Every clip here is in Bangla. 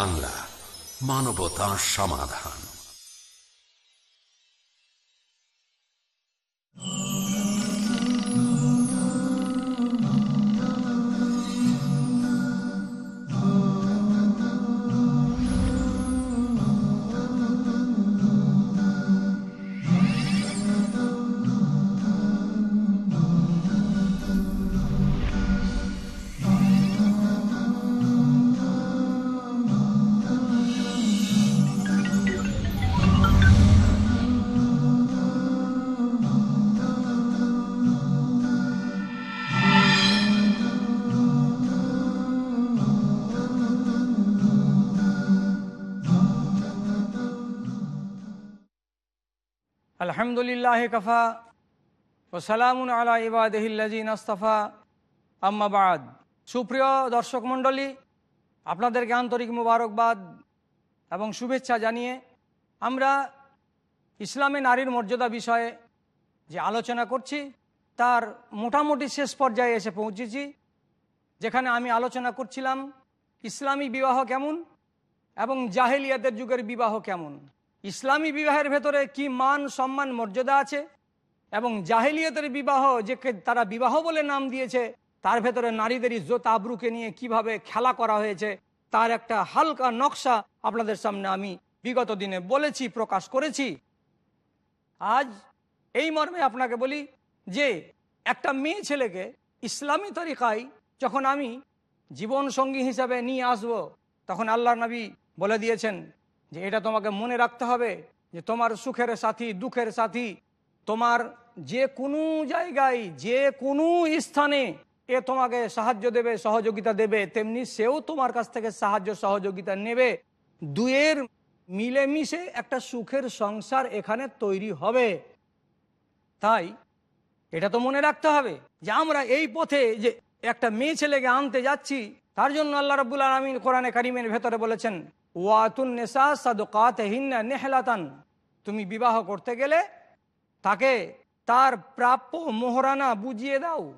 বাংলা মানবতা সমাধান। আলহামদুলিল্লাহ কফা ও সালামুন আলা ইবাদহিল্লাজিন আস্তফা। আম্মাবাদ সুপ্রিয় দর্শক মণ্ডলী, আপনাদেরকে আন্তরিক মুবারকবাদ এবং শুভেচ্ছা জানিয়ে আমরা ইসলামে নারীর মর্যাদা বিষয়ে যে আলোচনা করছি, তার মোটামুটি শেষ পর্যায়ে এসে পৌঁছেছি, যেখানে আমি আলোচনা করছিলাম, ইসলামী বিবাহ কেমন এবং জাহেলিয়াতের যুগের বিবাহ কেমন। ইসলামী বিবাহের ভেতরে কি মান, সম্মান, মর্যাদা আছে? এবং জাহেলিয়তের বিবাহ যে তারা বিবাহ বলে নাম দিয়েছে, তার ভেতরে নারীদের ইজ্জত আবরুকে নিয়ে কীভাবে খেলা করা হয়েছে, তার একটা হালকা নকশা আপনাদের সামনে আমি বিগত দিনে বলেছি, প্রকাশ করেছি। আজ এই মর্মে আপনাকে বলি যে, একটা মেয়ে ছেলেকে ইসলামী তরিকায় যখন আমি জীবন সঙ্গী হিসাবে নিয়ে আসব, তখন আল্লাহ নবী বলে দিয়েছেন যে এটা তোমাকে মনে রাখতে হবে যে তোমার সুখের সাথী, দুঃখের সাথী, তোমার যে কোনো জায়গায়, যে কোনো স্থানে এ তোমাকে সাহায্য দেবে, সহযোগিতা দেবে। তেমনি সেও তোমার কাছ থেকে সাহায্য, সহযোগিতা নেবে। দুয়ের মিলেমিশে একটা সুখের সংসার এখানে তৈরি হবে। তাই এটা তো মনে রাখতে হবে যে আমরা এই পথে যে একটা মেয়ে ছেলেকে আনতে যাচ্ছি, তার জন্য আল্লাহ রবুল আলমিন কোরআনে কারিমের ভেতরে বলেছেন ওয়াতুন নেশা হিন্না নেহলাতান। তুমি বিবাহ করতে গেলে তাকে তার প্রাপ্য মোহরানা বুঝিয়ে দাও।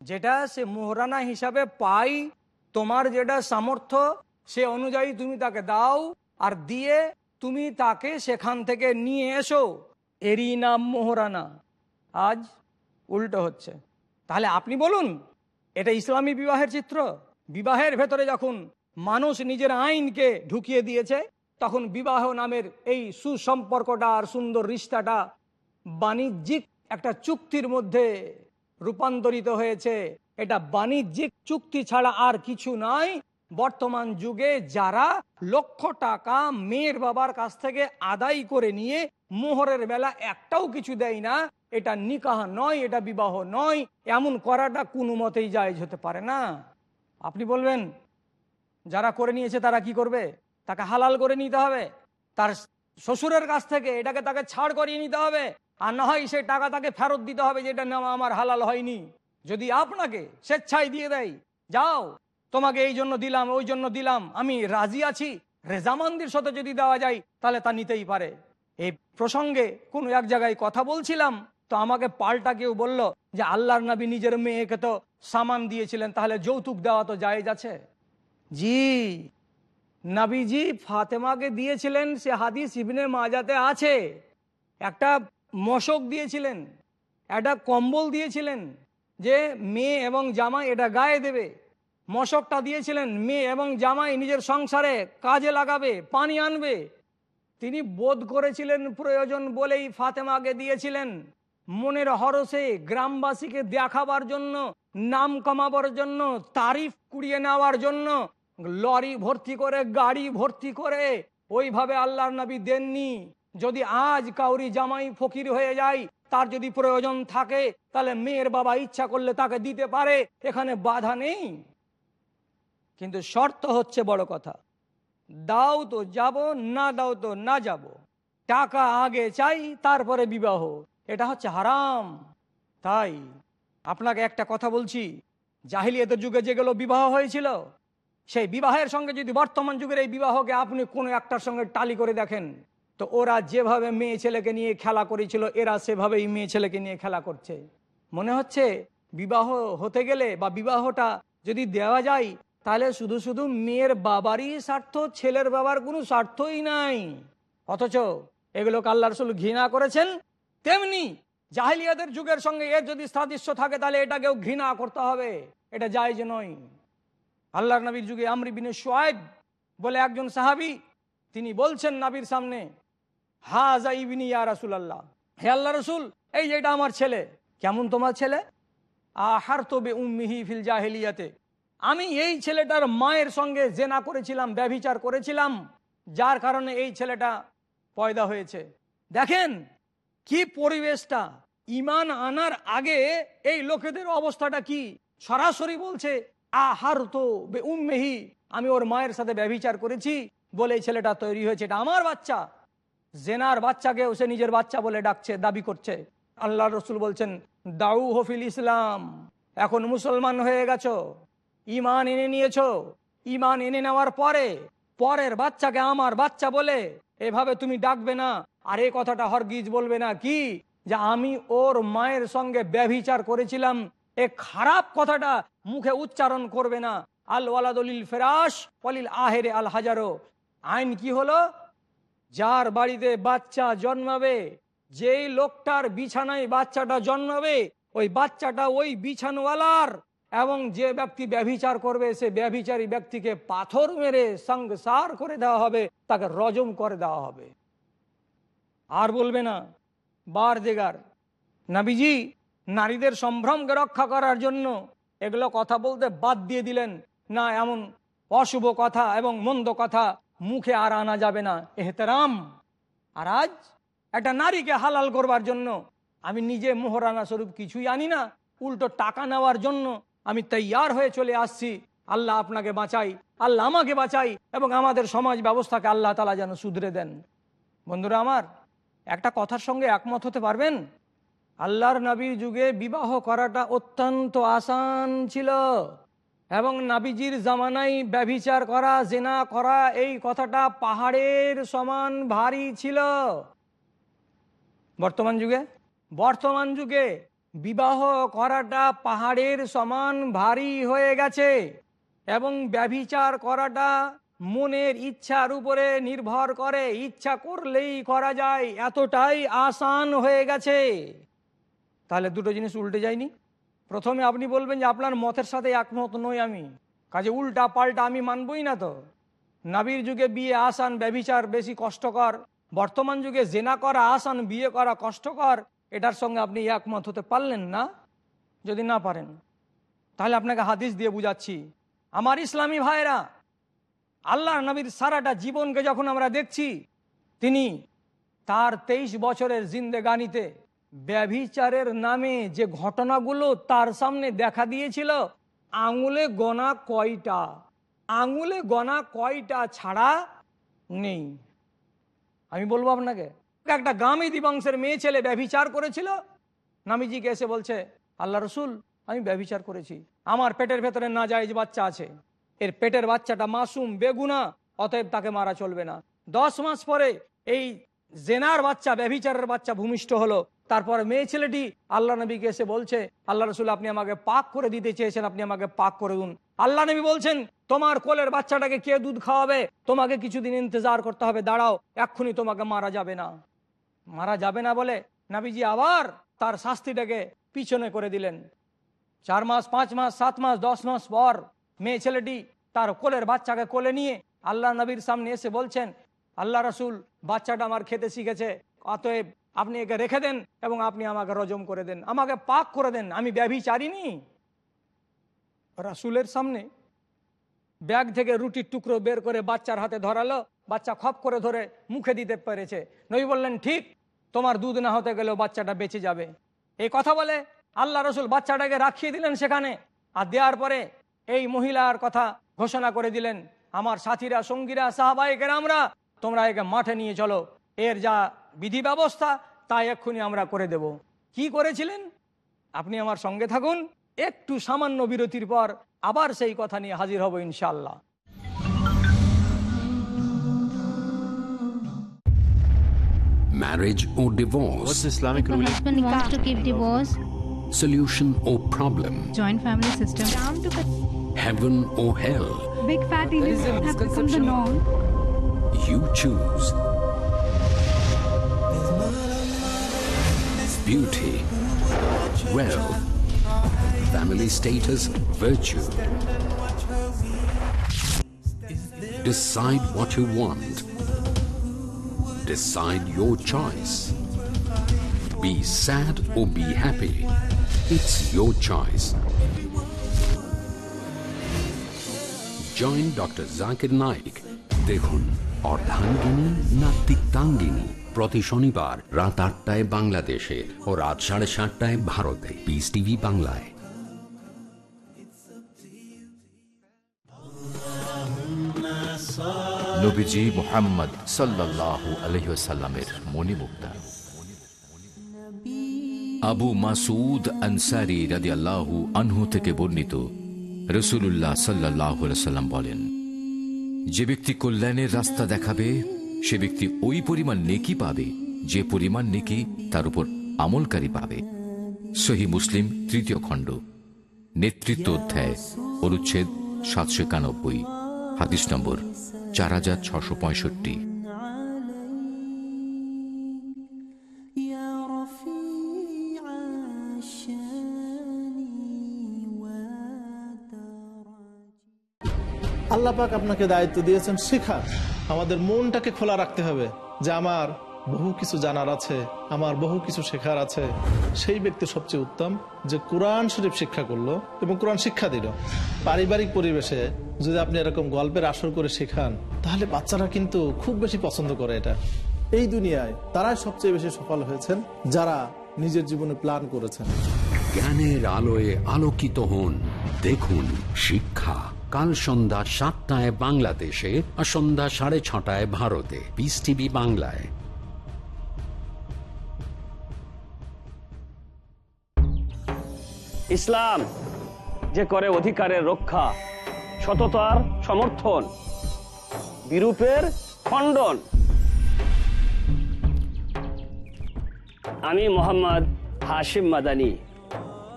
যেটা সে মোহরানা হিসাবে পাই, তোমার যেটা সামর্থ্য, সে অনুযায়ী তুমি তাকে দাও, আর দিয়ে তুমি তাকে সেখান থেকে নিয়ে এসো। এরই নাম মোহরানা। আজ উল্টো হচ্ছে। তাহলে আপনি বলুন, এটা ইসলামী বিবাহের চিত্র? বিবাহের ভেতরে যখন মানুষ নিজের আইনকে ঢুকিয়ে দিয়েছে, তখন বিবাহ নামের এই সুসম্পর্কটা আর সুন্দর রিস্তাটা বাণিজ্যিক একটা চুক্তির মধ্যে রূপান্তরিত হয়েছে। এটা বাণিজ্যিক চুক্তি ছাড়া আর কিছু নয় বর্তমান যুগে যারা লক্ষ টাকা মেয়ের বাবার কাছ থেকে আদায় করে নিয়ে মোহরের বেলা একটাও কিছু দেয় না, এটা নিকাহ নয়, এটা বিবাহ নয়, এমন করাটা কোনো মতেই জায়জ হতে পারে না। আপনি বলবেন যারা করে নিয়েছে তারা কি করবে? তাকে হালাল করে নিতে হবে। তার শ্বশুরের কাছ থেকে এটাকে তাকে ছাড় করিয়ে নিতে হবে। আর না হয় সেই টাকা তাকে ফেরত দিতে হবে যেটা নেওয়া আমার হালাল হয়নি। যদি আপনাকে স্বেচ্ছায় দিয়ে দেয়, যাও, তোমাকে এই জন্য দিলাম, ওই জন্য দিলাম, আমি রাজি আছি, রেজামান্দির সাথে যদি দেওয়া যায়, তাহলে তা নিতেই পারে। এই প্রসঙ্গে কোনো এক জায়গায় কথা বলছিলাম, তো আমাকে পাল্টা কেউ বলল যে, আল্লাহর নবী নিজের মেয়েকে তো সামান দিয়েছিলেন, তাহলে যৌতুক দেওয়া তো জায়েজ আছে? জি। নাবিজি ফাতেমাকে দিয়েছিলেন, সে হাদিস ইবনে মাজাতে আছে। একটা মশক দিয়েছিলেন, একটা কম্বল দিয়েছিলেন, যে মেয়ে এবং জামাই এটা গায়ে দেবে। মশকটা দিয়েছিলেন, মেয়ে এবং জামাই নিজের সংসারে কাজে লাগাবে, পানি আনবে। তিনি বোধ করেছিলেন প্রয়োজন বলেই ফাতেমাকে দিয়েছিলেন। মনের হরসে গ্রামবাসীকে দেখাবার জন্য, নাম কমাবার জন্য, তারিফ কুড়িয়ে নেওয়ার জন্য, লরি ভর্তি করে, গাড়ি ভর্তি করে, ওইভাবে আল্লাহর নবী দেননি। যদি আজ কাউরি জামাই ফকির হয়ে যায়, তার যদি প্রয়োজন থাকে, তাহলে মেয়ের বাবা ইচ্ছা করলে তাকে দিতে পারে, এখানে বাধা নেই। কিন্তু শর্ত হচ্ছে বড় কথা, দাও তো যাব, না দাও তো না যাব। টাকা আগে চাই, তারপরে বিবাহ। এটা হচ্ছে হারাম। তাই আপনাকে একটা কথা বলছি, জাহিলিয়াতের যুগে যেগুলো বিবাহ হয়েছিল, সেই বিবাহের সঙ্গে যদি বর্তমান যুগের এই বিবাহকে আপনি কোনো একটার সঙ্গে টালি করে দেখেন, তো ওরা যেভাবে মেয়ে ছেলেকে নিয়ে খেলা করেছিল, এরা সেভাবেই মেয়ে ছেলেকে নিয়ে খেলা করছে। মনে হচ্ছে বিবাহ হতে গেলে বা বিবাহটা যদি দেওয়া যায়, তাহলে শুধু শুধু মেয়ের বাবারই স্বার্থ, ছেলের বাবার কোনো স্বার্থই নাই। অথচ এগুলোকে আল্লাহ রসুল ঘৃণা করেছেন তেমনি জাহিলিয়াদের যুগের সঙ্গে এর যদি সাদৃশ্য থাকে, তাহলে এটাকেও ঘৃণা করতে হবে। এটা জায়জ নয়। আল্লাহর নবীর যুগে আমরি বিনে সোয়েব বলে একজন সাহাবি, তিনি বলছেন নাবির সামনে হাজা ইবিনি ইয়া রাসুল আল্লাহ হে আল্লাহ রসুল, এই যে এটা আমার ছেলে, কেমন তোমার ছেলে? আহার তবে উম্মিহি ফিল জাহেলিয়াতে। আমি এই ছেলেটার মায়ের সঙ্গে জেনা করেছিলাম, ব্যভিচার করেছিলাম, যার কারণে এই ছেলেটা পয়দা হয়েছে। দেখেন কি পরিবেশটা? ইমান আনার আগে এই লোকেদের অবস্থাটা কি? সরাসরি বলছে আহার তো বে উম্মেহি আমি ওর মায়ের সাথে ব্যভিচার করেছি বলে এই ছেলেটা তৈরি হয়েছে। এটা আমার বাচ্চা। জেনার বাচ্চাকেও সে নিজের বাচ্চা বলে ডাকছে, দাবি করছে। আল্লাহ রসুল বলছেন দাউ হফিল ইসলাম, এখন মুসলমান হয়ে গেছ। ইমান এনে নিয়েছ। ইমান এনে নেওয়ার পরে, পরের বাচ্চাকে আমার বাচ্চা বলে এভাবে তুমি ডাকবে না। আর এই কথাটা হরগিজ বলবে না কি? যে আমি ওর মায়ের সঙ্গে ব্যভিচার করেছিলাম, এ খারাপ কথাটা মুখে উচ্চারণ করবে না। আল ওয়ালাদলিল ফেরাস অলিল আহেরে আল হাজারো। আইন কি হলো? যার বাড়িতে বাচ্চা জন্মাবে, যেই লোকটার বিছানায় বাচ্চাটা জন্মাবে, ওই বাচ্চাটা ওই বিছানওয়ালার এবং যে ব্যক্তি ব্যভিচার করবে, সে ব্যভিচারী ব্যক্তিকে পাথর মেরে সংসার করে দেওয়া হবে, তাকে রজম করে দেওয়া হবে। আর বলবে না। বার দেগার নাবিজি, নারীদের সম্ভ্রমকে রক্ষা করার জন্য এগুলো কথা বলতে বাদ দিয়ে দিলেন। না, এমন অশুভ কথা এবং মন্দ কথা মুখে আর আনা যাবে না। এহতেরাম। আর আজ একটা নারীকে হালাল করবার জন্য আমি নিজে মোহরানা স্বরূপ কিছুই আনি না। উল্টো টাকা নেওয়ার জন্য আমি তৈয়ার হয়ে চলে আসছি। আল্লাহ আপনাকে বাঁচাই, আল্লাহ আমাকে বাঁচাই এবং আমাদের সমাজ ব্যবস্থাকে আল্লাহ তালা যেন শুধরে দেন। বন্ধুরা আমার একটা কথার সঙ্গে একমত হতে পারবেন? আল্লাহর নবীর যুগে বিবাহ করাটা অত্যন্ত আসান ছিল। এবং নাবিজির জামানায় ব্যভিচার করা, জেনা করা, এই কথাটা পাহাড়ের সমান ভারী ছিল। বর্তমান যুগে? বর্তমান যুগে বিবাহ করাটা পাহাড়ের সমান ভারী হয়ে গেছে। এবং ব্যভিচার করাটা মনের ইচ্ছার উপরে নির্ভর করে। ইচ্ছা করলেই করা যায়। এতটাই আসান হয়ে গেছে। তাহলে দুটো জিনিস উল্টে যায়নি। প্রথমে আপনি বলবেন যে আপনার মতের সাথে একমত নই আমি। কাজে উল্টা পাল্টা আমি মানবই না তো। নাবির যুগে বিয়ে আসান ব্যভিচার বেশি কষ্টকর। বর্তমান যুগে জেনা করা আসান, বিয়ে করা কষ্টকর। এটার সঙ্গে আপনি একমত হতে পারলেন না? যদি না পারেন, তাহলে আপনাকে হাদিস দিয়ে বুঝাচ্ছি। আমার ইসলামী ভাইরা আল্লাহ নবীর সারাটা জীবনকে যখন আমরা দেখছি, তিনি তার তেইশ বছরের জিন্দেগানিতে ব্যভিচারের নামে যে ঘটনাগুলো তার সামনে দেখা দিয়েছিল, আঙুলে গনা কয়টা? আঙুলে গনা কয়টা ছাড়া নেই? আমি বলব আপনাকে, একটা গামেদি বংশের মেয়ে ছেলে ব্যভিচার করেছিল, নামিজিকে এসে বলছে, আল্লাহ রসুল, আমি ব্যভিচার করেছি, আমার পেটের ভেতরে না যায় বাচ্চা আছে। এর পেটের বাচ্চাটা মাসুম বেগুনা, অতএব তাকে মারা চলবে না। দশ মাস পরে এই জেনার বাচ্চা, ব্যভিচারের বাচ্চা ভূমিষ্ঠ হলো। তারপর মেয়ে ছেলেটি আল্লাহ নবীকে এসে বলছে, আল্লাহ রসুল, আপনি আমাকে পাক করে দিতে চেয়েছেন, আপনি আমাকে পাক করে দিন। আল্লাহ নবী বলছেন, তোমার কোলের বাচ্চাটাকে কে দুধ খাওয়াবে? তোমাকে কিছুদিন ইন্তজার করতে হবে, দাঁড়াও, এক্ষুনি তোমাকে মারা যাবে না। মারা যাবে না বলে নাবিজি আবার তার শাস্তিটাকে পিছনে করে দিলেন। চার মাস, পাঁচ মাস, সাত মাস, দশ মাস পর মেয়ে ছেলেটি তার কোলের বাচ্চাকে কোলে নিয়ে আল্লাহ নবীর সামনে এসে বলছেন, আল্লাহ রসুল, বাচ্চাটা আমার খেতে শিখেছে, অতএব আপনি একে রেখে দেন এবং আপনি আমাকে রজম করে দেন, আমাকে পাক করে দেন, আমি ব্যভিচারিনি রাসুলের সামনে ব্যাগ থেকে রুটির টুকরো বের করে বাচ্চার হাতে ধরালো, বাচ্চা খপ করে ধরে মুখে দিতে পেরেছে। নবী বললেন, ঠিক, তোমার দুধ না হতে গেলেও বাচ্চাটা বেঁচে যাবে। এই কথা বলে আল্লাহ রসুল বাচ্চাটাকে রাখিয়ে দিলেন সেখানে। আর দেওয়ার পরে এই মহিলার কথা ঘোষণা করে দিলেন। আমার সাথীরা সঙ্গীরা সাহাবাহিকের আমরা তোমরা একে মাঠে নিয়ে চলো। এর যা বিধি ব্যবস্থা তা এক্ষুনি আমরা করে দেব। কি করেছিলেন? আপনি আমার সঙ্গে থাকুন। একটু সামান্য বিরতির পর আবার সেই কথা নিয়ে হাজির হব ইনশাল্লাহ marriage or divorce, What's Islamic ruling? husband wants to give divorce, solution or problem, joint family system. Down to the heaven or hell. big fat There is lips a have become the norm. You choose. Beauty, wealth, family status, virtue. Decide what you want. Decide your choice. Be sad or be happy. It's your choice. Join doctor Zakir Naik দেখুন, অর্ধাঙ্গিনী না তিক্তাঙ্গিনী? প্রতি শনিবার রাত আটটায় বাংলাদেশে ও রাত সাড়ে সাতটায় ভারতে। পিস টিভি বাংলায়। সাল্লাল্লাহু আবু মাসুদ আনসারি আল্লাহু আনহু থেকে বর্ণিত রসুল্লাহ সাল্লাহ সাল্লাম বলেন, যে ব্যক্তি কল্যাণের রাস্তা দেখাবে, সে ব্যক্তি ওই পরিমাণ নেকি পাবে, যে পরিমাণ নেকি তার উপর আমলকারী পাবে। সহি মুসলিম, তৃতীয় খণ্ড, নেতৃত্ব অধ্যায়, অনুচ্ছেদ সাতশো একানব্বই, হাদিস নম্বর চার হাজার ছশো পঁয়ষট্টি। আল্লাহ পাক আপনাকে দায়িত্ব দিয়েছেন শেখা আমাদের মনটাকে খোলা রাখতে হবে যে আমার বহু কিছু জানার আছে, আমার বহু কিছু শেখার আছে। সেই ব্যক্তি সবচেয়ে উত্তম যে কোরআন শরীফ শিক্ষা করল এবং কোরআন শিক্ষা দিল। পারিবারিক পরিবেশে যদি আপনি এরকম গল্পের আসর করে শেখান, তাহলে বাচ্চারা কিন্তু খুব বেশি পছন্দ করে এটা। এই দুনিয়ায় তারাই সবচেয়ে বেশি সফল হয়েছেন যারা নিজের জীবনে প্ল্যান করেছেন। জ্ঞানের আলোয় আলোকিত হন। দেখুন শিক্ষা। কাল সন্ধ্যা সাতটায় বাংলাদেশে আর সন্ধ্যা সাড়ে ছটায় ভারতে। পিস টিভি বাংলায়। ইসলাম যে করে অধিকারের রক্ষা, সততার সমর্থন, বিরূপের খণ্ডন। আমি মোহাম্মদ হাশিম মাদানি।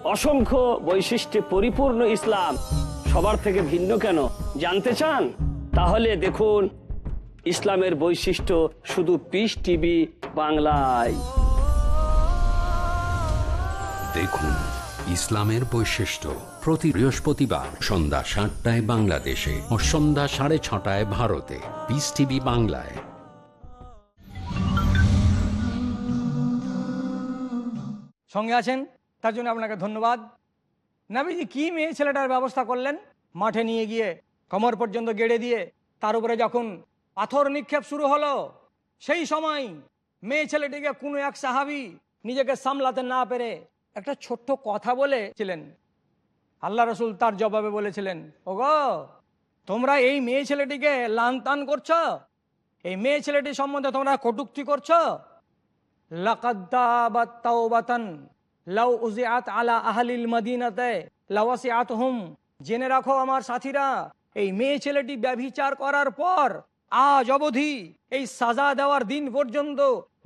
অসংখ্য বৈশিষ্ট্যে পরিপূর্ণ ইসলাম। সবার থেকে ভিন্ন কেন? জানতে চান? তাহলে দেখুন ইসলামের বৈশিষ্ট্য শুধু পিস টিভি বাংলায়। দেখুন ইসলামের বৈশিষ্ট্য প্রতি বৃহস্পতিবার সন্ধ্যা সাতটায় বাংলাদেশে ও সন্ধ্যা সাড়ে ছটায় ভারতে। পিস টিভি বাংলায়। সঙ্গে আছেন তার জন্য আপনাকে ধন্যবাদ। নাবিজি কি মেয়ে ছেলেটার ব্যবস্থা করলেন? মাঠে নিয়ে গিয়ে, কমর পর্যন্ত গেড়ে দিয়ে, তার উপরে যখন পাথর নিক্ষেপ শুরু হলো, সেই সময় মেয়ে ছেলেটিকে কোনো এক সাহাবি নিজেকে সামলাতে না পেরে একটা ছোট্ট কথা বলেছিলেন। আল্লাহ রসুল তার জবাবে বলেছিলেন ও ওগো, তোমরা এই মেয়ে ছেলেটিকে লান করছ? এই মেয়ে ছেলেটি সম্বন্ধে তোমরা কটুক্তি করছ? লাকাদ্দাবাত তাওবাতান লাউ আলা আহলিল মদিনাতে, লাওয়াসিআতহুম। জেনে রাখো আমার সাথীরা, এই মেয়ে ছেলেটি ব্যভিচার করার পর আজ অবধি এই সাজা দেওয়ার দিন পর্যন্ত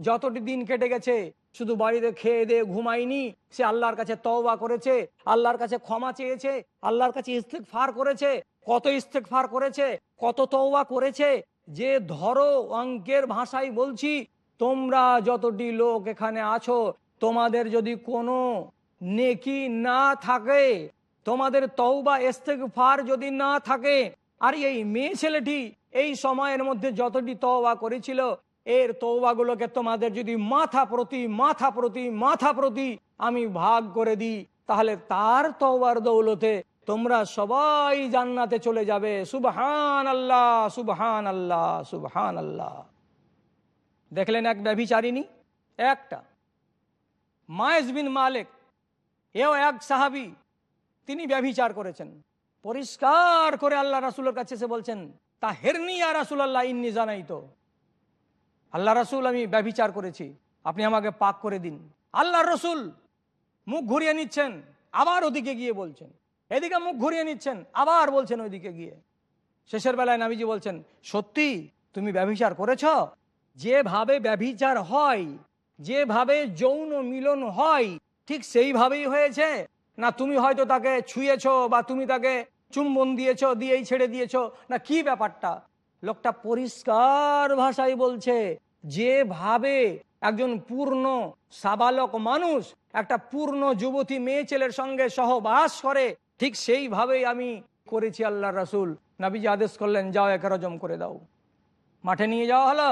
যতটি দিন কেটে গেছে, শুধু বাড়িতে খেয়ে দিয়ে ঘুমায়নি, সে আল্লাহর কাছে তওবা করেছে, আল্লাহর কাছে ক্ষমা চেয়েছে, আল্লাহর কাছে ইস্তেক ফার করেছে, কত ইস্তেক ফার করেছে, কত তওবা করেছে, যে ধরো অঙ্কের ভাষায় বলছি, তোমরা যতটি লোক এখানে আছো তোমাদের যদি কোনো নেকি না থাকে, তোমাদের তওবা, ইস্তেগফার যদি না থাকে, আর এই মেয়ে ছেলেটি এই সময়ের মধ্যে যতটি তওবা করেছিল, এর তওবাগুলোকে তোমাদের যদি মাথা প্রতি মাথা প্রতি মাথা প্রতি আমি ভাগ করে দিই, তাহলে তার তওবার দৌলতে তোমরা সবাই জান্নাতে চলে যাবে। সুবহান আল্লাহ সুবহান আল্লাহ সুবহান আল্লাহ দেখলেন এক ব্যভিচারিণী? একটা। মায়েজ বিন মালিক, এও এক সাহাবি, তিনি ব্যভিচার করেছেন। পরিষ্কার করে আল্লাহ রাসুলের কাছে এসে বলছেন তা হেরনি আর রাসুল আল্লাহ ইন্নি জানাই তো আল্লাহ রাসুল, আমি ব্যভিচার করেছি, আপনি আমাকে পাক করে দিন। আল্লাহ রসুল মুখ ঘুরিয়ে নিচ্ছেন, আবার ওদিকে গিয়ে বলছেন। এদিকে মুখ ঘুরিয়ে নিচ্ছেন, আবার বলছেন ওইদিকে গিয়ে। শেষের বেলায় নাবিজি বলছেন, সত্যি, তুমি ব্যভিচার করেছ? যেভাবে ব্যভিচার হয় যেভাবে যৌন মিলন হয়, ঠিক সেইভাবেই হয়েছে। না, তুমি হয়তো তাকে ছুঁয়েছো বা তুমি তাকে চুম্বন দিয়েছ, দিয়েই ছেড়ে দিয়েছ। না, কি ব্যাপারটা? লোকটা পরিষ্কার ভাষায় বলছে, যেভাবে একজন পূর্ণ সাবালক মানুষ, একটা পূর্ণ যুবতী মেয়ে ছেলের সঙ্গে সহবাস করে, ঠিক সেইভাবেই আমি করেছি আল্লাহ রাসুল। নাবিজি আদেশ করলেন, যাও একে রজম করে দাও। মাঠে নিয়ে যাওয়া হলো।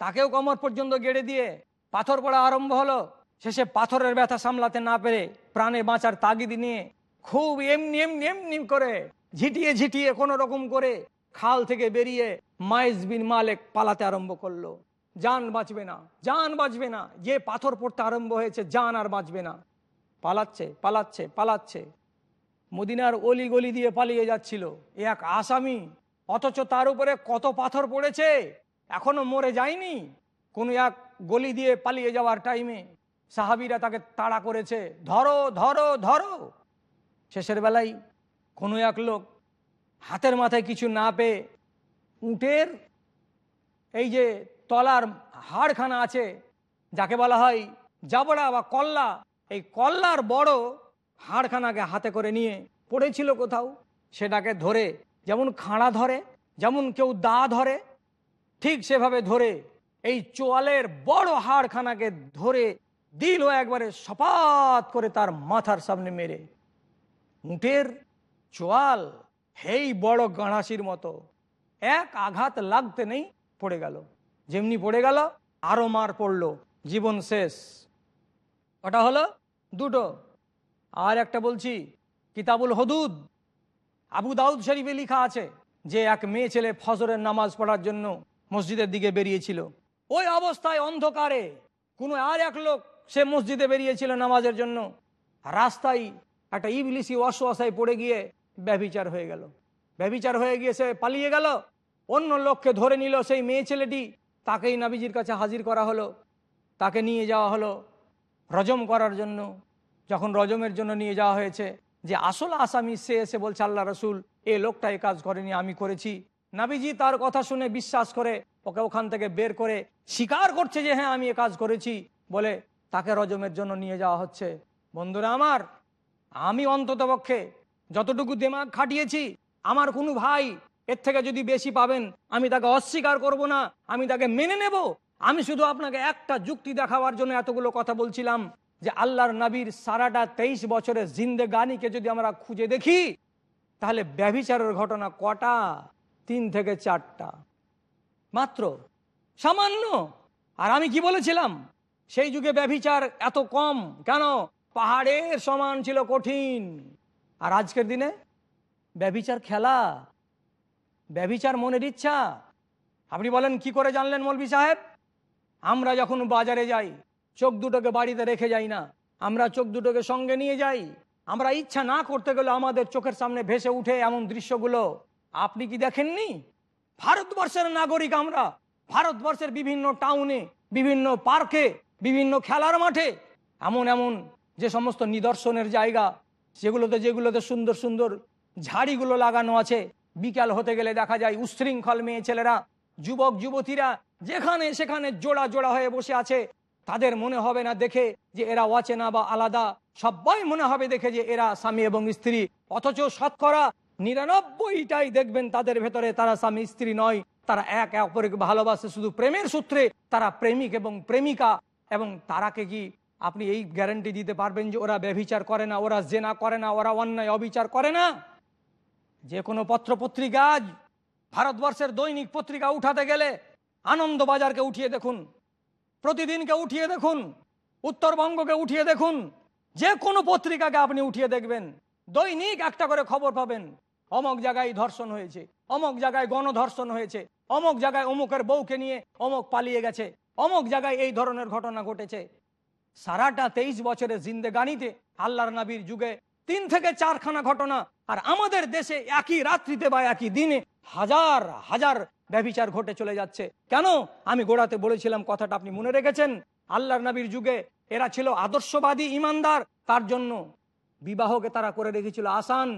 তাকেও কমর পর্যন্ত গেড়ে দিয়ে পাথর পড়া আরম্ভ হলো। শেষে পাথরের ব্যথা সামলাতে না পেরে প্রাণে বাঁচার তাগিদ নিয়ে খুব এমনি এমনি এমনি করে ঝিটিয়ে ঝিটিয়ে কোনো রকম করে খাল থেকে বেরিয়ে মাইজ বিন মালেক পালাতে আরম্ভ করল। জান বাঁচবে না জান বাঁচবে না। যে পাথর পড়তে আরম্ভ হয়েছে জান আর বাঁচবে না। পালাচ্ছে পালাচ্ছে পালাচ্ছে। মদিনার অলি গলি দিয়ে পালিয়ে যাচ্ছিল। এ এক আসামি, অথচ তার উপরে কত পাথর পড়েছে, এখনও মরে যায়নি। কোনো এক গলি দিয়ে পালিয়ে যাওয়ার টাইমে সাহাবিরা তাকে তাড়া করেছে, ধরো ধরো ধরো। শেষের বেলায় কোনো এক লোক হাতের মাথায় কিছু না পেয়ে উটের এই যে তলার হাড়খানা আছে, যাকে বলা হয় জাবড়া বা কল্লা, এই কল্লার বড় হাড়খানাকে হাতে করে নিয়ে পড়েছিল কোথাও, সেটাকে ধরে যেমন খাঁড়া ধরে, যেমন কেউ দা ধরে, ঠিক সেভাবে ধরে এই চোয়ালের বড় হাড়খানাকে ধরে দিল একবারে সপাত করে তার মাথার সামনে মেরে। উটের চোয়াল হেই বড় গাঁড়াশির মতো। এক আঘাত লাগতে নেই পড়ে গেল। যেমনি পড়ে গেল, আরও মার পড়ল। জীবন শেষ। ওটা হলো? দুটো। আর একটা বলছি, কিতাবুল হদুদ, আবু দাউদ শরীফে লিখা আছে, যে এক মেয়ে ছেলে ফজরের নামাজ পড়ার জন্য মসজিদের দিকে বেরিয়েছিল। ওই অবস্থায় অন্ধকারে কোনো আর এক লোক সে মসজিদে বেরিয়েছিল নামাজের জন্য। রাস্তায় একটা ইবলিসি অশ্বাসায় পড়ে গিয়ে ব্যভিচার হয়ে গেল। ব্যভিচার হয়ে গিয়ে সে পালিয়ে গেল। অন্য লোককে ধরে নিল সেই মেয়ে ছেলেটি। তাকেই নাবিজির কাছে হাজির করা হলো। তাকে নিয়ে যাওয়া হলো রজম করার জন্য। যখন রজমের জন্য নিয়ে যাওয়া হয়েছে যে আসল আসামি সে এসে বলছে, আল্লাহ রসুল, এ লোকটা এ কাজ করেনি, আমি করেছি। নাবিজি তার কথা শুনে বিশ্বাস করে ওকে ওখান থেকে বের করে স্বীকার করছে যে হ্যাঁ আমি এ কাজ করেছি। বলে তাকে রজমের জন্য নিয়ে যাওয়া হচ্ছে। বন্ধুরা আমার, আমি অন্ততপক্ষে যতটুকু দেমাগ খাটিয়েছি, আমার কোনো ভাই এর থেকে যদি বেশি পাবেন, আমি তাকে অস্বীকার করব না, আমি তাকে মেনে নেব। আমি শুধু আপনাকে একটা যুক্তি দেখাবার জন্য এতগুলো কথা বলছিলাম যে আল্লাহর নবীর সারাটা তেইশ বছরের জিন্দেগানিকে যদি আমরা খুঁজে দেখি, তাহলে ব্যভিচারের ঘটনা কটা? তিন থেকে চারটা। মাত্র সামান্য। আর আমি কি বলেছিলাম? সেই যুগে ব্যভিচার এত কম, কেন? পাহাড়ের সমান ছিল কঠিন। আর আজকের দিনে ব্যভিচার খেলা, ব্যভিচার মনের ইচ্ছা। আপনি বলেন, কি করে জানলেন মৌলভী সাহেব? আমরা যখন বাজারে যাই, চোখ দুটোকে বাড়িতে রেখে যাই না, আমরা চোখ দুটোকে সঙ্গে নিয়ে যাই। আমরা ইচ্ছা না করতে গেলে আমাদের চোখের সামনে ভেসে উঠে এমন দৃশ্যগুলো। আপনি কি দেখেননি? ভারতবর্ষের নাগরিক আমরা ভারতবর্ষের বিভিন্ন টাউনে বিভিন্ন পার্কে বিভিন্ন খেলার মাঠে এমন এমন যে সমস্ত নিদর্শনের জায়গা সেগুলোতে যেগুলোতে সুন্দর সুন্দর ঝাড়িগুলো লাগানো আছে, বিকাল হতে গেলে দেখা যায় উশৃঙ্খল মেয়ে ছেলেরা, যুবক, যুবতীরা যেখানে সেখানে জোড়া জোড়া হয়ে বসে আছে। তাদের মনে হবে না দেখে যে এরা অচেনা বা আলাদা। সবাই মনে হবে দেখে যে এরা স্বামী এবং স্ত্রী। অথচ শতকরা নিরানব্বইটাই দেখবেন তাদের ভেতরে তারা স্বামী, স্ত্রী নয়। তারা এক অপরকে ভালোবাসে শুধু প্রেমের সূত্রে? তারা প্রেমিক এবং প্রেমিকা। এবং তারাকে কি আপনি এই গ্যারান্টি দিতে পারবেন যে ওরা ব্যভিচার করে না, ওরা জেনা করে না, ওরা অন্যায়, অবিচার করে না? যে কোনো পত্র পত্রিকা ভারতবর্ষের দৈনিক পত্রিকা উঠাতে গেলে আনন্দবাজারকে উঠিয়ে দেখুন, প্রতিদিনকে উঠিয়ে দেখুন, উত্তরবঙ্গকে উঠিয়ে দেখুন, যে কোনো পত্রিকাকে আপনি উঠিয়ে দেখবেন, দৈনিক একটা করে খবর পাবেন। অমক জায়গায় ধর্ষণ হয়েছে, অমক জায়গায় গণধর্ষণ হয়েছে অমক জায়গায় অমুকের বউকে নিয়ে অমক পালিয়ে গেছে, অমক জায়গায় এই ধরনের ঘটনা ঘটেছে। সারাটা তেইশ বছরের জিন্দেগানিতে আল্লাহর নবীর যুগে তিন থেকে চারখানা ঘটনা আর আমাদের দেশে একই রাত্রিতে বা একই দিনে হাজার হাজার ব্যবিচার ঘটে চলে যাচ্ছে। কেন? আমি গোড়াতে বলেছিলাম, কথাটা আপনি মনে রেখেছেন? আল্লাহর নবীর যুগে এরা ছিল আদর্শবাদী ইমানদার। তার জন্য? বিবাহকে তারা করে রেখেছিল আসান।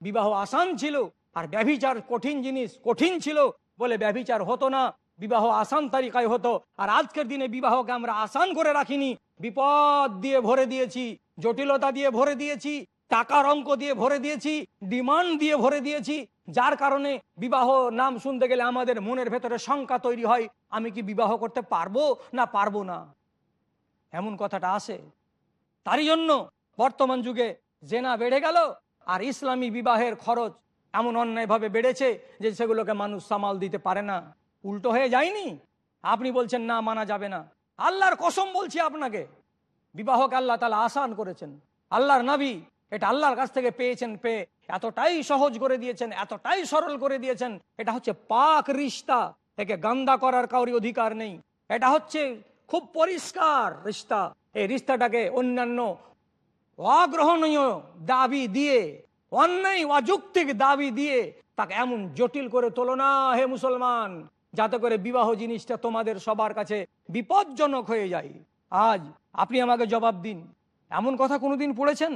বিবাহ আসান ছিল আর ব্যভিচার কঠিন জিনিস, কঠিন ছিল। বলে, ব্যভিচার হতো না, বিবাহ আসান তালিকায় হতো। আর আজকের দিনে বিবাহকে আমরা আসান করে রাখিনি। বিপদ দিয়ে ভরে দিয়েছি, জটিলতা দিয়ে ভরে দিয়েছি, টাকার অঙ্ক দিয়ে ভরে দিয়েছি, ডিমান্ড দিয়ে ভরে দিয়েছি। যার কারণে বিবাহ নাম শুনতে গেলে আমাদের মনের ভেতরে শঙ্কা তৈরি হয়, আমি কি বিবাহ করতে পারব না পারব না? এমন কথাটা আসে। তারই জন্য বর্তমান যুগে জেনা বেড়ে গেল, আর ইসলামী বিবাহের খরচ এমন অন্যায়ভাবে বেড়েছে যে সেগুলোকে মানুষ সামাল দিতে পারে না। উল্টো হয়ে যায়নি? আপনি বলছেন, না, মানা যাবে না। আল্লাহর কসম বলছি আপনাকে। বিবাহকে আল্লাহ তালা আসান করেছেন। আল্লাহর নবী এটা আল্লাহর কাছ থেকে পেয়েছেন পেয়ে এতটাই সহজ করে দিয়েছেন, এতটাই সরল করে দিয়েছেন, এটা হচ্ছে পাক রিস্তা একে গান্দা করার কাউরি অধিকার নেই। এটা হচ্ছে খুব পরিষ্কার রিস্তা এই রিস্তাটাকে অন্যান্য অগ্রহণীয় দাবি দিয়ে অন্যায়, অযৌক্তিক দাবি দিয়ে তাকে এমন জটিল করে তোলো না, হে মুসলমান। যাতে করে বিবাহ জিনিসটা তোমাদের সবার কাছে বিপজ্জনক হয়ে যায়। আজ আপনি আমাকে জবাব দিন। এমন কথা কোনোদিন পড়েছেন?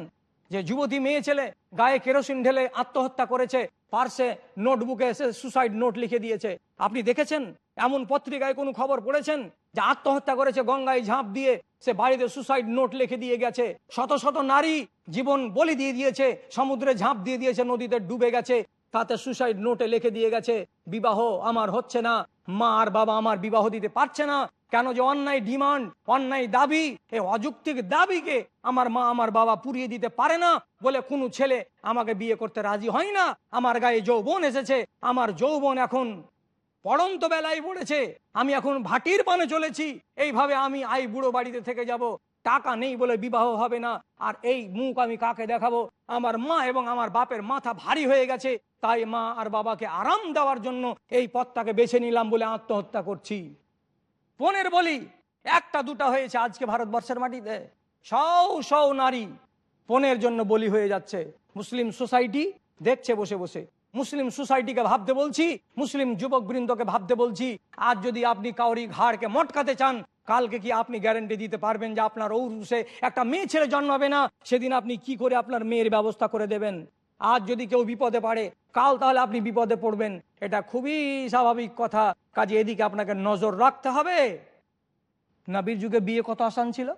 যে যুবতী মেয়ে ছেলে গায়ে কেরোসিন ঢেলে আত্মহত্যা করেছে, পার্সে নোটবুকে এসে সুসাইড নোট লিখে দিয়েছে। আপনি দেখেছেন? এমন পত্রিকায় কোনো খবর পড়েছেন যে আত্মহত্যা করেছে, গঙ্গায় ঝাঁপ দিয়ে সে বাড়িতে সুসাইড নোট লিখে দিয়ে গেছে। শত শত নারী জীবন বলি দিয়ে দিয়েছে, সমুদ্রে ঝাঁপ দিয়ে দিয়েছে, নদীতে ডুবে গেছে, তাতে সুসাইড নোটে লিখে দিয়ে গেছে, বিবাহ আমার হচ্ছে না, মা আর বাবা আমার বিবাহ দিতে পারছে না, কেন যে অন্যায় ডিমান্ড, অন্যায় দাবি এই অযৌক্তিক দাবিকে আমার মা, আমার বাবা পুরিয়ে দিতে পারে না বলে কোনো ছেলে আমাকে বিয়ে করতে রাজি হয় না। আমার গায়ে যৌবন এসেছে, আমার যৌবন এখন পড়ন্ত বেলায় পড়েছে আমি এখন ভাটির পানে চলেছি, এইভাবে আমি আই বুড়ো বাড়িতে থেকে যাব, টাকা নেই বলে বিবাহ হবে না, আর এই মুখ আমি কাকে দেখাবো? আমার মা এবং আমার বাপের মাথা ভারী হয়ে গেছে, তাই মা আর বাবাকে আরাম দেওয়ার জন্য এই পথটাকে বেছে নিলাম বলে আত্মহত্যা করছি। পনেরো বলি, একটা দুটা হয়েছে আজকে ভারতবর্ষের মাটিতে। সৌ সৌ নারী পনেরো জন্য বলি হয়ে যাচ্ছে। মুসলিম সোসাইটি দেখছে বসে বসে। মুসলিম সোসাইটিকে ভাবতে বলছি, মুসলিম যুবক বৃন্দকে ভাবতে বলছি, আজ যদি আপনি কাউরি ঘাড়কে মটকাতে চান, কালকে কি আপনি গ্যারেন্টি দিতে পারবেন যে আপনার ঔরুসে একটা মেয়ে ছেলে জন্মাবে না? সেদিন আপনি কি করে আপনার মেয়ের ব্যবস্থা করে দেবেন? আজ যদি কেউ বিপদে পারে কাল তাহলে আপনি বিপদে পড়বেন। এটা খুবই স্বাভাবিক কথা। কাজে এদিকে আপনাকে নজর রাখতে হবে। নবীর যুগে বিয়ে কত আসান ছিল?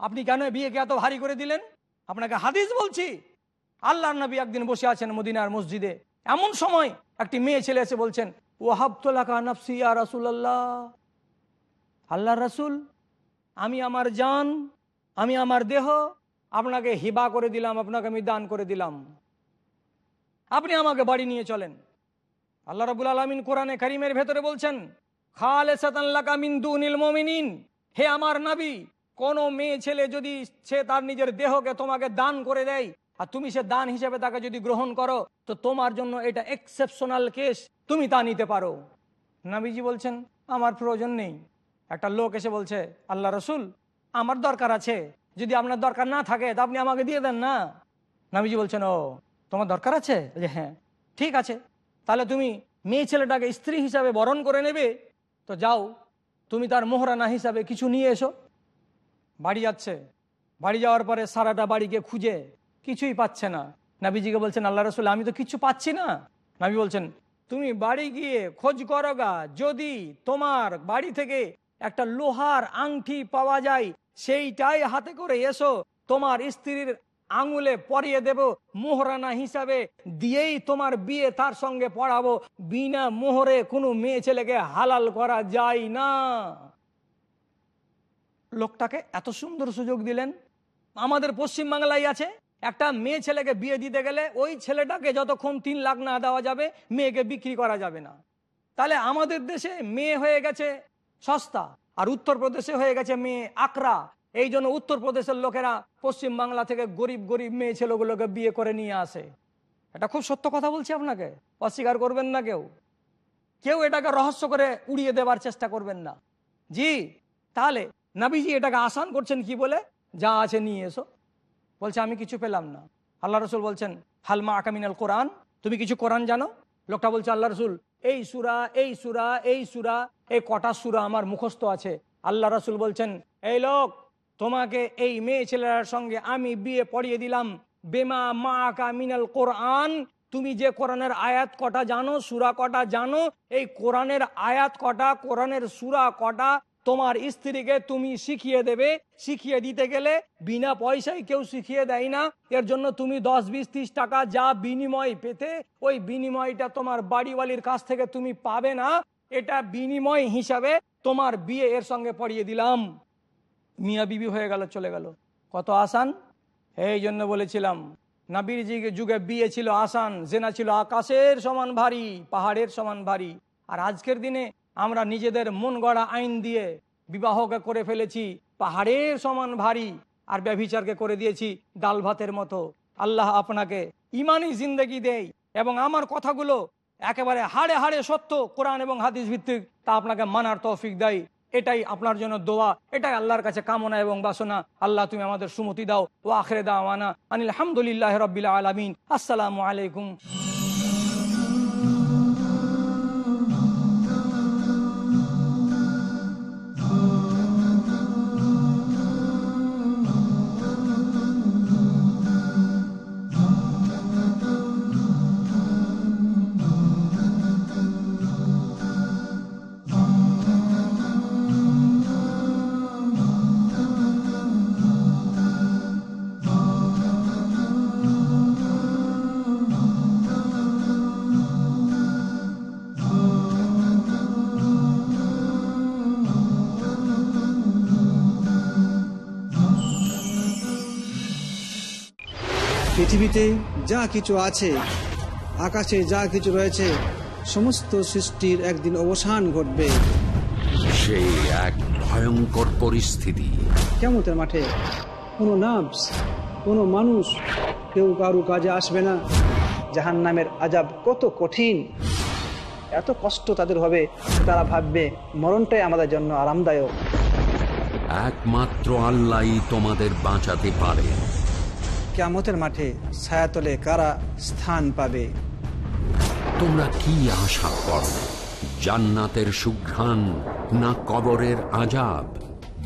আপনি কেন বিয়েকে এত ভারী করে দিলেন? আপনাকে হাদিস বলছি। আল্লাহর নবী একদিন বসে আছেন মদিনার মসজিদে। এমন সময় একটি মেয়ে ছেলে এসে বলছেন ওয়াহাবতোলাকা নফসি ইয়া রাসূলুল্লাহ। আল্লাহ রাসূল, আমি আমার জান, আমি আমার দেহ, আপনাকে হিবা করে দিলাম, আপনাকে আমি দান করে দিলাম। আপনি আমাকে বাড়ি নিয়ে চলেন। আল্লাহ রাবুল আলমিন কোরআনে করিমের ভেতরে বলছেন, খালেসাতিন হে আমার নবী, কোন মেয়ে ছেলে যদি সে তার নিজের দেহকে তোমাকে দান করে দেয় আর তুমি সে দান হিসেবে তাকে যদি গ্রহণ করো, তো তোমার জন্য এটা এক্সেপশনাল কেস তুমি তা নিতে পারো। নবীজি বলছেন, আমার প্রয়োজন নেই। একটা লোক এসে বলছে, আল্লাহ রসুল, আমার দরকার আছে। যদি আপনার দরকার না থাকে, তা আপনি আমাকে দিয়ে দেন না। নবীজি বলছেন, ও, তোমার দরকার আছে? যে হ্যাঁ ঠিক আছে। তাহলে তুমি মেয়ে ছেলেটাকে স্ত্রী হিসাবে বরণ করে নেবে। তো যাও, তুমি তার মোহরানা হিসাবে কিছু নিয়ে এসো। বাড়ি যাচ্ছে। বাড়ি যাওয়ার পরে সারাটা বাড়িকে খুঁজে কিছুই পাচ্ছে না। নাবিজিকে বলছেন, আল্লাহ রসুল, আমি তো কিছু পাচ্ছি না। নাবি বলছেন, তুমি বাড়ি গিয়ে খোঁজ করো গা, যদি তোমার বাড়ি থেকে একটা লোহার আংটি পাওয়া যায়, সেইটাই হাতে করে এসো, তোমার স্ত্রীর আঙুলে পরিয়ে দেব, মোহরানা হিসাবে দিয়েই তোমার বিয়ে তার সঙ্গে পড়াবো, বিনা মোহরে কোনো মেয়ে ছেলেকে হালাল করা যায় না। লোকটাকে এত সুন্দর সুযোগ দিলেন। আমাদের পশ্চিমবাংলায় আছে একটা মেয়ে ছেলেকে বিয়ে দিতে গেলে ওই ছেলেটাকে যতক্ষণ তিন লাখ না দেওয়া যাবে, মেয়েকে বিক্রি করা যাবে না। তাহলে আমাদের দেশে মেয়ে হয়ে গেছে সস্তা, আর উত্তরপ্রদেশে হয়ে গেছে মেয়ে আকরা এই জন্য উত্তরপ্রদেশের লোকেরা পশ্চিম বাংলা থেকে গরিব গরিব মেয়ে ছেলেগুলোকে বিয়ে করে নিয়ে আসে। এটা খুব সত্য কথা বলছি আপনাকে, অস্বীকার করবেন না কেউ। কেউ এটাকে রহস্য করে উড়িয়ে দেবার চেষ্টা করবেন না। জি, তাহলে নাবিজি এটাকে আসান করছেন কি বলে? যা আছে নিয়ে এসো। বলছে, আমি কিছু পেলাম না। আল্লাহ রসুল বলছেন হালমা আকামিনাল কোরআন? তুমি কিছু কোরআন জানো? লোকটা বলছে, আল্লাহ রসুল, এই সুরা এই সুরা এই সুরা, এই কটা সুরা আমার মুখস্থ আছে। আল্লাহ রসুল বলছেন, এই লোক, তোমাকে এই মেয়ে ছেলের সঙ্গে আমি বিয়ে পড়িয়ে দিলাম। বেমা মা আকা মিনাল কোরআন, তুমি যে কোরআনের আয়াত কটা জানো, সুরা কটা জানো, এই কোরআনের আয়াত কটা, কোরআনের সুরা কটা তোমার স্ত্রীকে তুমি শিখিয়ে দেবে। শিখিয়ে দিতে গেলে বিনা পয়সায় কেউ শিখিয়ে দেয় না। এর জন্য তুমি দশ, বিশ, ত্রিশ টাকা যা বিনিময় পেতে, ওই বিনিময়টা তোমার বাড়িওয়ালির কাছ থেকে তুমি পাবে না। এটা বিনিময় হিসাবে তোমার বিয়ে এর সঙ্গে পড়িয়ে দিলাম। মিয়া বিবি হয়ে গেল, চলে গেল। কত আসান? এই জন্য বলেছিলাম নাবির যুগে বিয়ে ছিল আসান, জেনা ছিল আকাশের সমান ভারী, পাহাড়ের সমান ভারী। আর আজকের দিনে আমরা নিজেদের মন গড়া আইন দিয়ে বিবাহকে করে ফেলেছি পাহাড়ের সমান ভারী, আর ব্যভিচারকে করে দিয়েছি ডাল ভাতের মতো। আল্লাহ আপনাকে ইমানই জিন্দগি দেয় এবং আমার কথাগুলো একেবারে হাড়ে হাড়ে সত্য, কোরআন এবং হাদিস ভিত্তিক তা আপনাকে মানার তৌফিক দেয় এটাই আপনার জন্য দোয়া, এটাই আল্লাহর কাছে কামনা এবং বাসনা। আল্লাহ তুমি আমাদের সুমতি দাও। ও আখরে দাওয়ানা আনিল আলহামদুলিল্লাহ রবিল আলমিন। আসসালামু আলাইকুম। পৃথিবীতে যা কিছু আছে আকাশে যা কিছু রয়েছে সমস্ত সৃষ্টির একদিন অবসান ঘটবে। সেই এক ভয়ঙ্কর পরিস্থিতি। কেমতের মাঠে কোনো নার্ভস কোনো মানুষ কেউ কারু কাজে আসবে না। জাহান নামের আজাব কত কঠিন। এত কষ্ট তাদের হবে তারা ভাববে মরণটাই আমাদের জন্য আরামদায়ক। একমাত্র আল্লাহই তোমাদের বাঁচাতে পারে। কেমতের মাঠে ছায়াতলে কারা স্থান পাবে? তোমরা কি আশা করো? জান্নাতের সুঘ্রাণ না কবরের আজাব?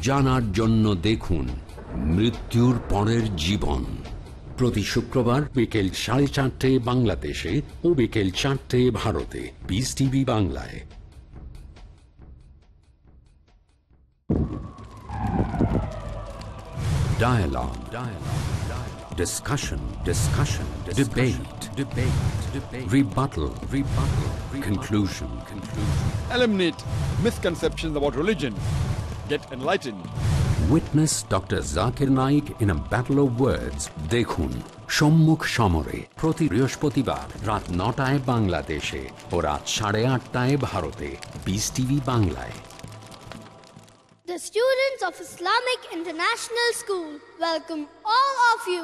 জানার জন্য দেখুন মৃত্যুর পরের জীবন। প্রতি শুক্রবার বিকেল সাড়ে চারটে বাংলাদেশে ও বিকেল চারটে ভারতে। পিস টিভি বাংলায়। Dialogue. Dialogue. Dialogue. Discussion. Discussion. Debate. Debate. Debate. Rebuttal. Rebuttal. Conclusion. Conclusion. Eliminate misconceptions about religion. Get enlightened. Witness Dr. Zakir Naik in a battle of words. দেখুন সম্মুখ সমরে প্রতি বৃহস্পতিবার রাত নটায় বাংলাদেশে ও রাত সাড়ে আটটায় ভারতে বিস টিভি বাংলায় The students of Islamic International School welcome all of you.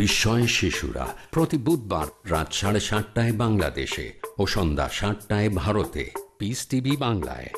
বিস্ময় শিশুরা প্রতি বুধবার রাত সাড়ে সাতটায় বাংলাদেশে ও সন্ধ্যা সাতটায় ভারতে। পিস টিভি বাংলায়।